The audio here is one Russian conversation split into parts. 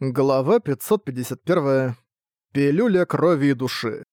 Глава 551. Пилюля крови и души.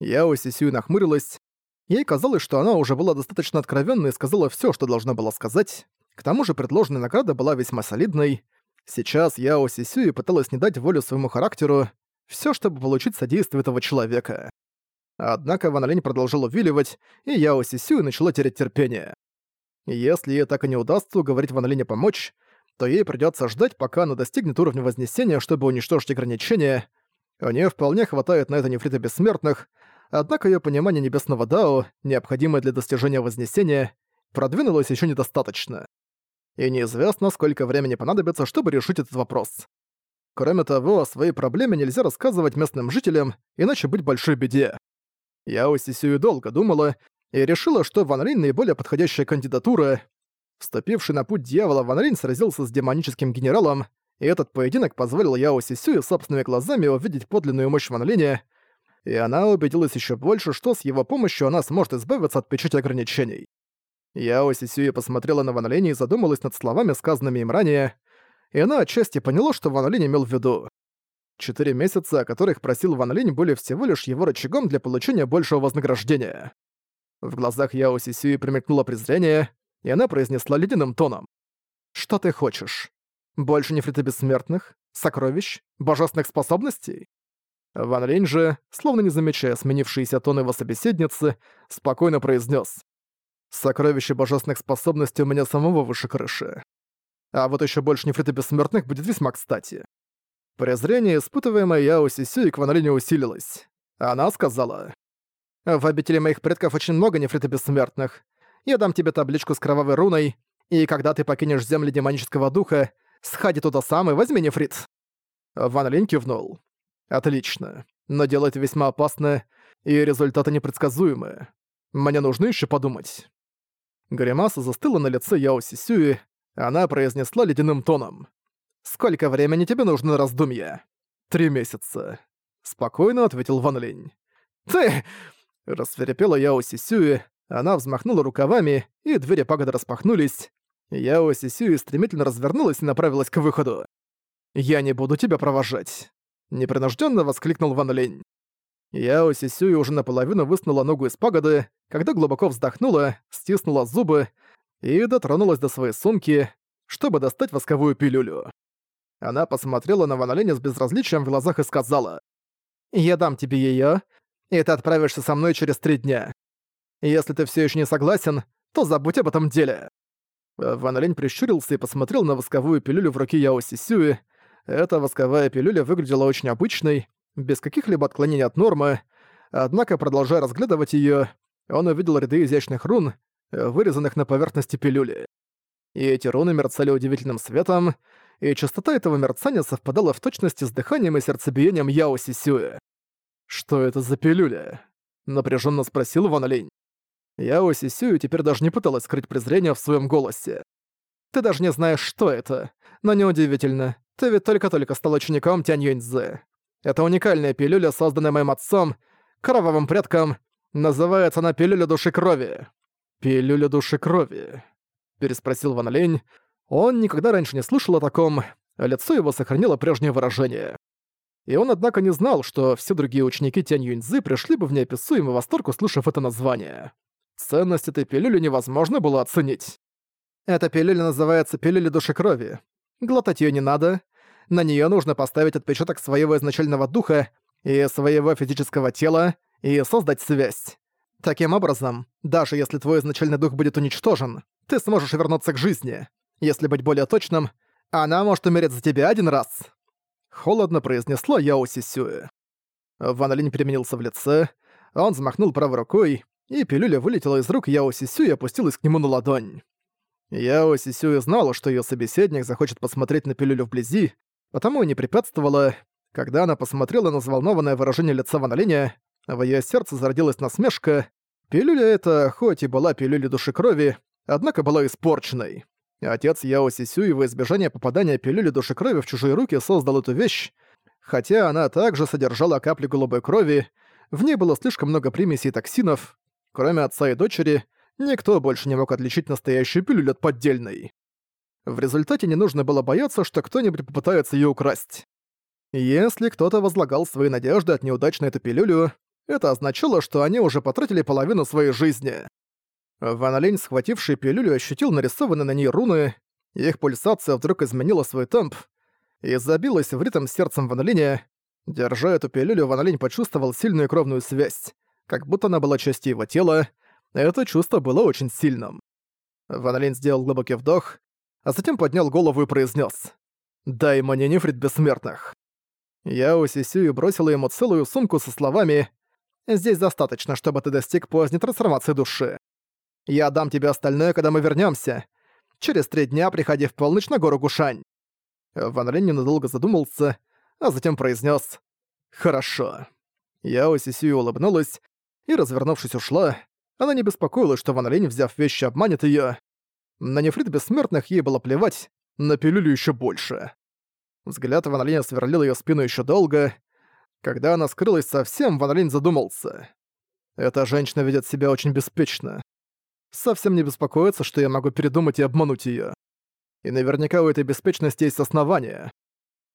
Яо Сисюй нахмурилась. Ей казалось, что она уже была достаточно откровенной и сказала всё, что должна была сказать. К тому же предложенная награда была весьма солидной. Сейчас Яо Сисюй пыталась не дать волю своему характеру, всё, чтобы получить содействие этого человека. Однако Ван Линь продолжил увиливать, и Яо Сисюй начала терять терпение. Если ей так и не удастся уговорить Ван Линя помочь, то ей придётся ждать, пока она достигнет уровня Вознесения, чтобы уничтожить ограничения. У неё вполне хватает на это нефрита бессмертных, однако её понимание небесного Дао, необходимое для достижения Вознесения, продвинулось ещё недостаточно. И неизвестно, сколько времени понадобится, чтобы решить этот вопрос. Кроме того, о своей проблеме нельзя рассказывать местным жителям, иначе быть большой беде. Я у Сисюи долго думала и решила, что Ван Линь наиболее подходящая кандидатура, Вступивший на путь дьявола Ван Рейн сразился с демоническим генералом, и этот поединок позволил Яо Сисюе собственными глазами увидеть подлинную мощь Ван Линя, и она убедилась еще больше, что с его помощью она сможет избавиться от печати ограничений. Яо Сисюе посмотрела на Ван Линя и задумалась над словами, сказанными им ранее, и она отчасти поняла, что Ван Линь имел в виду. Четыре месяца, о которых просил Ван Линь, были всего лишь его рычагом для получения большего вознаграждения. В глазах Яо Сисюи примелькнуло презрение, и она произнесла ледяным тоном. «Что ты хочешь? Больше нефрита бессмертных? Сокровищ? Божественных способностей?» Ван Линь же, словно не замечая сменившиеся тоны его собеседницы, спокойно произнес: «Сокровище божественных способностей у меня самого выше крыши. А вот еще больше нефрита бессмертных будет весьма кстати». Презрение, испытываемое Яо Сисю и к Ван Линю усилилось. Она сказала, «В обители моих предков очень много нефрита бессмертных, я дам тебе табличку с кровавой руной, и когда ты покинешь земли демонического духа, сходи туда сам и возьми нефрит». Ван Линь кивнул. «Отлично. Но дело это весьма опасно, и результаты непредсказуемые. Мне нужно еще подумать». Гримаса застыла на лице Яо Сисюи, она произнесла ледяным тоном. «Сколько времени тебе нужно на раздумье?» «Три месяца», — спокойно ответил Ван Линь. «Ты!» — рассверепела Яо Сисюи, она взмахнула рукавами, и двери пагоды распахнулись. Яо Сисюи стремительно развернулась и направилась к выходу. «Я не буду тебя провожать», — непринужденно воскликнул Ван Лень. Яо Сисюи уже наполовину высунула ногу из пагоды, когда глубоко вздохнула, стиснула зубы и дотронулась до своей сумки, чтобы достать восковую пилюлю. Она посмотрела на Ван Линя с безразличием в глазах и сказала, «Я дам тебе её, и ты отправишься со мной через три дня. Если ты все еще не согласен, то забудь об этом деле». Ван Лень прищурился и посмотрел на восковую пилюлю в руке Яо Сисюи. Эта восковая пилюля выглядела очень обычной, без каких-либо отклонений от нормы, однако, продолжая разглядывать ее, он увидел ряды изящных рун, вырезанных на поверхности пилюли. И эти руны мерцали удивительным светом, и частота этого мерцания совпадала в точности с дыханием и сердцебиением Яо Сисюэ. «Что это за пилюля?» — напряженно спросил Ван Линь. Яо Сисюю теперь даже не пыталась скрыть презрение в своем голосе. «Ты даже не знаешь, что это. Но неудивительно. Ты ведь только-только стал учеником Тянь Юньцзы. Это уникальная пилюля, созданная моим отцом, кровавым предком. Называется она пилюля души крови». «Пилюля души крови?» — переспросил Ван Лень. Он никогда раньше не слышал о таком, лицо его сохранило прежнее выражение. И он, однако, не знал, что все другие ученики Тянь Юньцзы пришли бы в неописуемый восторг, услышав это название. Ценность этой пилюли невозможно было оценить. Эта пилюля называется пилюля души крови. Глотать ее не надо. На нее нужно поставить отпечаток своего изначального духа и своего физического тела и создать связь. Таким образом, даже если твой изначальный дух будет уничтожен, ты сможешь вернуться к жизни. Если быть более точным, она может умереть за тебя один раз. Холодно произнесла Яо Сисюэ. Ван Линь переменился в лице, он взмахнул правой рукой, и пилюля вылетела из рук Яо Сисю и опустилась к нему на ладонь. Яо Сисю знала, что ее собеседник захочет посмотреть на пилюлю вблизи, потому и не препятствовала. Когда она посмотрела на взволнованное выражение лица Ван Линя, в её сердце зародилась насмешка. Пилюля эта, хоть и была пилюлей души крови, однако была испорченной. Отец Яо Сисю во избежание попадания пилюли души крови в чужие руки создал эту вещь, хотя она также содержала капли голубой крови, в ней было слишком много примесей и токсинов, Кроме отца и дочери, никто больше не мог отличить настоящую пилюлю от поддельной. В результате не нужно было бояться, что кто-нибудь попытается ее украсть. Если кто-то возлагал свои надежды от неудач на эту пилюлю, это означало, что они уже потратили половину своей жизни. Ван Линь, схвативший пилюлю, ощутил нарисованные на ней руны, их пульсация вдруг изменила свой темп и забилась в ритм сердцем Ван Линя. Держа эту пилюлю, Ван Линь почувствовал сильную кровную связь, как будто она была частью его тела. Это чувство было очень сильным. Ван Линь сделал глубокий вдох, а затем поднял голову и произнес: «Дай мне нефрит бессмертных». Я Сисюи бросила ему целую сумку со словами «Здесь достаточно, чтобы ты достиг поздней трансформации души. Я дам тебе остальное, когда мы вернемся. Через три дня приходи в полночь на гору Гушань». Ван Линь ненадолго задумался, а затем произнес «Хорошо». Я Сисюи улыбнулась и, развернувшись, ушла. Она не беспокоилась, что Ван Линь, взяв вещи, обманет её. На нефрит бессмертных ей было плевать, на пилюлю ещё больше. Взгляд Ван Линя сверлил её спину ещё долго. Когда она скрылась совсем, Ван Линь задумался. Эта женщина ведет себя очень беспечно. Совсем не беспокоится, что я могу передумать и обмануть её. И наверняка у этой беспечности есть основания.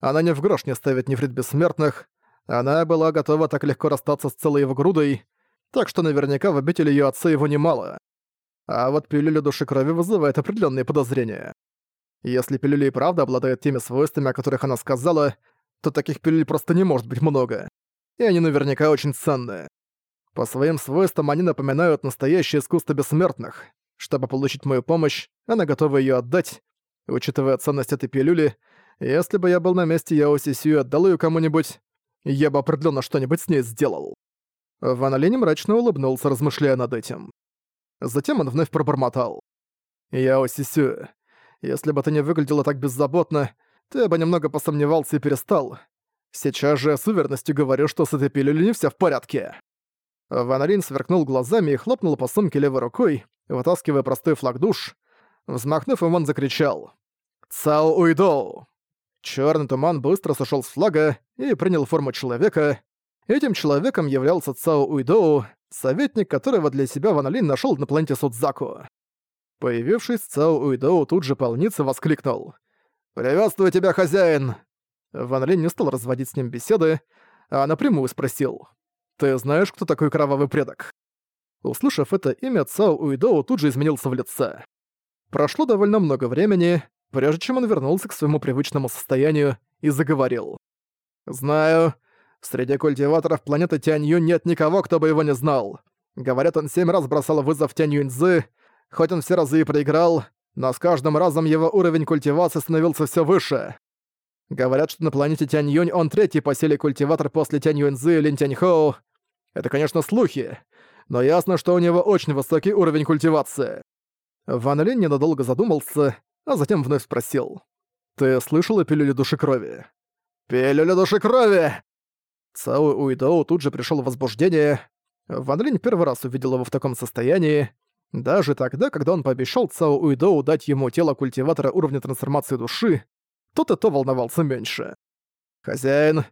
Она ни в грош не ставит нефрит бессмертных, она была готова так легко расстаться с целой его грудой, так что наверняка в обители её отца его немало. А вот пилюля души крови вызывает определенные подозрения. Если пилюля и правда обладает теми свойствами, о которых она сказала, то таких пилюль просто не может быть много. И они наверняка очень ценные. По своим свойствам они напоминают настоящее искусство бессмертных. Чтобы получить мою помощь, она готова ее отдать. Учитывая ценность этой пилюли, если бы я был на месте Яоси Сью и отдал ее кому-нибудь, я бы определенно что-нибудь с ней сделал. Ван Линь мрачно улыбнулся, размышляя над этим. Затем он вновь пробормотал. «Яо Сисю, если бы ты не выглядела так беззаботно, ты бы немного посомневался и перестал. Сейчас же я с уверенностью говорю, что с этой пилюлей не всё в порядке». Ван Линь сверкнул глазами и хлопнул по сумке левой рукой, вытаскивая простой флаг душ. Взмахнув им, он закричал. «Цао Уйдоу!» Чёрный туман быстро сошёл с флага и принял форму человека. Этим человеком являлся Цао Уйдоу, советник которого для себя Ван Линь нашёл на планете Судзаку. Появившись, Цао Уйдоу тут же полницы воскликнул. «Приветствую тебя, хозяин!» Ван Линь не стал разводить с ним беседы, а напрямую спросил. «Ты знаешь, кто такой кровавый предок?» Услышав это имя, Цао Уйдоу тут же изменился в лице. Прошло довольно много времени, прежде чем он вернулся к своему привычному состоянию и заговорил. «Знаю, Среди культиваторов планеты Тянь-Юнь нет никого, кто бы его не знал. Говорят, он семь раз бросал вызов Тянь-Юнь-Зы, хоть он все разы и проиграл, но с каждым разом его уровень культивации становился все выше. Говорят, что на планете Тянь-Юнь он третий по силе культиватор после Тянь-Юнь-Зы и Лин Тянь-Хоу. Это, конечно, слухи, но ясно, что у него очень высокий уровень культивации. Ван Линь ненадолго задумался, а затем вновь спросил. «Ты слышал о пилюле души крови?» «Пилюля души крови!» Цао Уидоу тут же пришел в возбуждение. Ван Линь первый раз увидел его в таком состоянии. Даже тогда, когда он пообещал Цао Уидоу дать ему тело культиватора уровня трансформации души, тот и то волновался меньше. «Хозяин,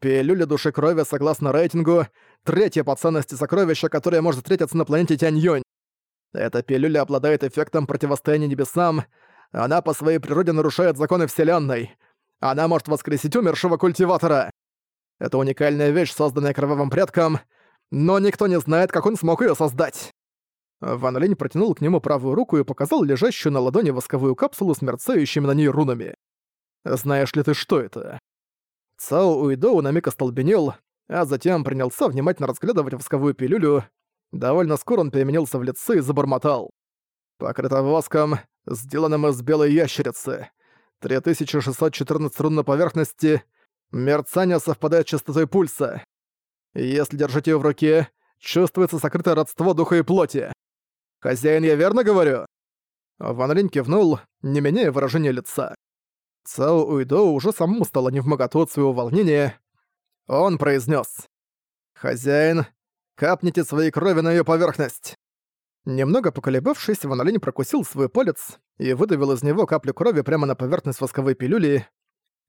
пилюля души крови согласно рейтингу, третье по ценности сокровище, которое может встретиться на планете Тянь-Юнь. Эта пилюля обладает эффектом противостояния небесам, она по своей природе нарушает законы Вселенной. Она может воскресить умершего культиватора. Это уникальная вещь, созданная кровавым предком, но никто не знает, как он смог её создать. Ван Линь протянул к нему правую руку и показал лежащую на ладони восковую капсулу с мерцающими на ней рунами. «Знаешь ли ты, что это?» Цао Уидоу на миг остолбенел, а затем принялся внимательно разглядывать восковую пилюлю. Довольно скоро он переменился в лице и забормотал. «Покрыто воском, сделанным из белой ящерицы. 3614 рун на поверхности, Мерцание совпадает с частотой пульса. Если держать её в руке, чувствуется сокрытое родство духа и плоти. «Хозяин, я верно говорю?» Ван Линь кивнул, не меняя выражения лица. Цао Уйдо уже самому стало невмоготу от своего волнения. Он произнес: «Хозяин, капните своей крови на её поверхность». Немного поколебавшись, Ван Линь прокусил свой палец и выдавил из него каплю крови прямо на поверхность восковой пилюли,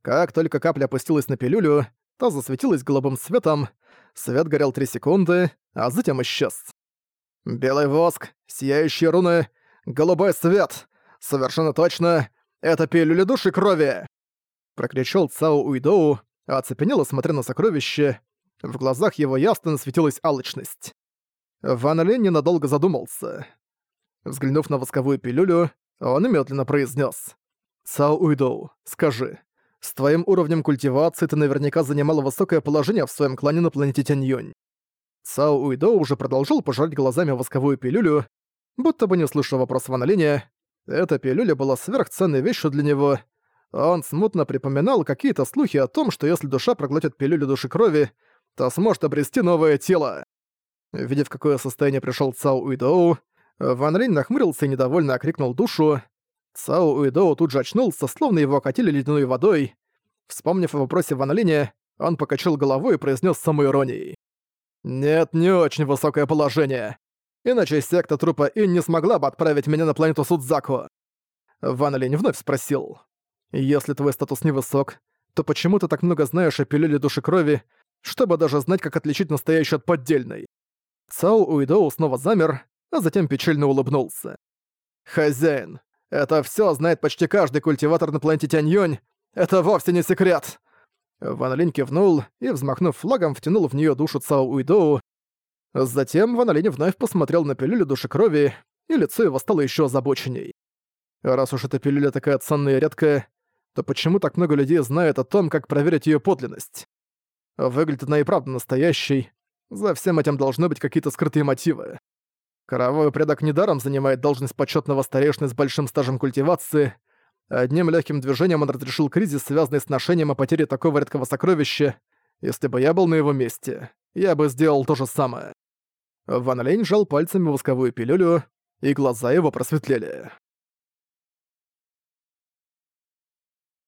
как только капля опустилась на пилюлю, то засветилась голубым светом, свет горел 3 секунды, а затем исчез. Белый воск, сияющие руны, голубой свет. Совершенно точно, Это пилюля души крови!» Прокричал Цао Уидоу, оцепенело смотря на сокровище. В глазах его ясно светилась алчность. Ван Линь ненадолго задумался. Взглянув на восковую пилюлю, он медленно произнес: «Цао Уидоу, скажи, с твоим уровнем культивации ты наверняка занимала высокое положение в своем клане на планете Тяньюнь». Цао Уидоу уже продолжил пожрать глазами восковую пилюлю, будто бы не слыша вопрос Ван Линя. Эта пилюля была сверхценной вещью для него. Он смутно припоминал какие-то слухи о том, что если душа проглотит пилюлю души крови, то сможет обрести новое тело. Видя, в какое состояние пришел Цао Уидоу, Ван Линь нахмурился и недовольно окрикнул душу. Цао Уидоу тут же очнулся, словно его окатили ледяной водой. Вспомнив о вопросе Ван Линя, он покачал головой и произнес с самоиронией. «Нет, не очень высокое положение. Иначе секта трупа Ин не смогла бы отправить меня на планету Судзаку». Ван Линь вновь спросил. «Если твой статус невысок, то почему ты так много знаешь о пилюле души крови, чтобы даже знать, как отличить настоящую от поддельной?» Цао Уидоу снова замер, а затем печально улыбнулся. «Хозяин, это все знает почти каждый культиватор на планете Тяньюнь. Это вовсе не секрет!» Ван Линь кивнул и, взмахнув флагом, втянул в нее душу Цао Уидоу. Затем Ван Линь вновь посмотрел на пилюлю души крови, и лицо его стало еще озабоченней. Раз уж эта пилюля такая ценная и редкая, то почему так много людей знает о том, как проверить ее подлинность? Выглядит она и правда настоящей, за всем этим должны быть какие-то скрытые мотивы. Кровавый предок недаром занимает должность почетного старейшины с большим стажем культивации. Одним легким движением он разрешил кризис, связанный с ношением и потерей такого редкого сокровища. Если бы я был на его месте, я бы сделал то же самое. Ван Лень сжал пальцами восковую пилюлю, и глаза его просветлели.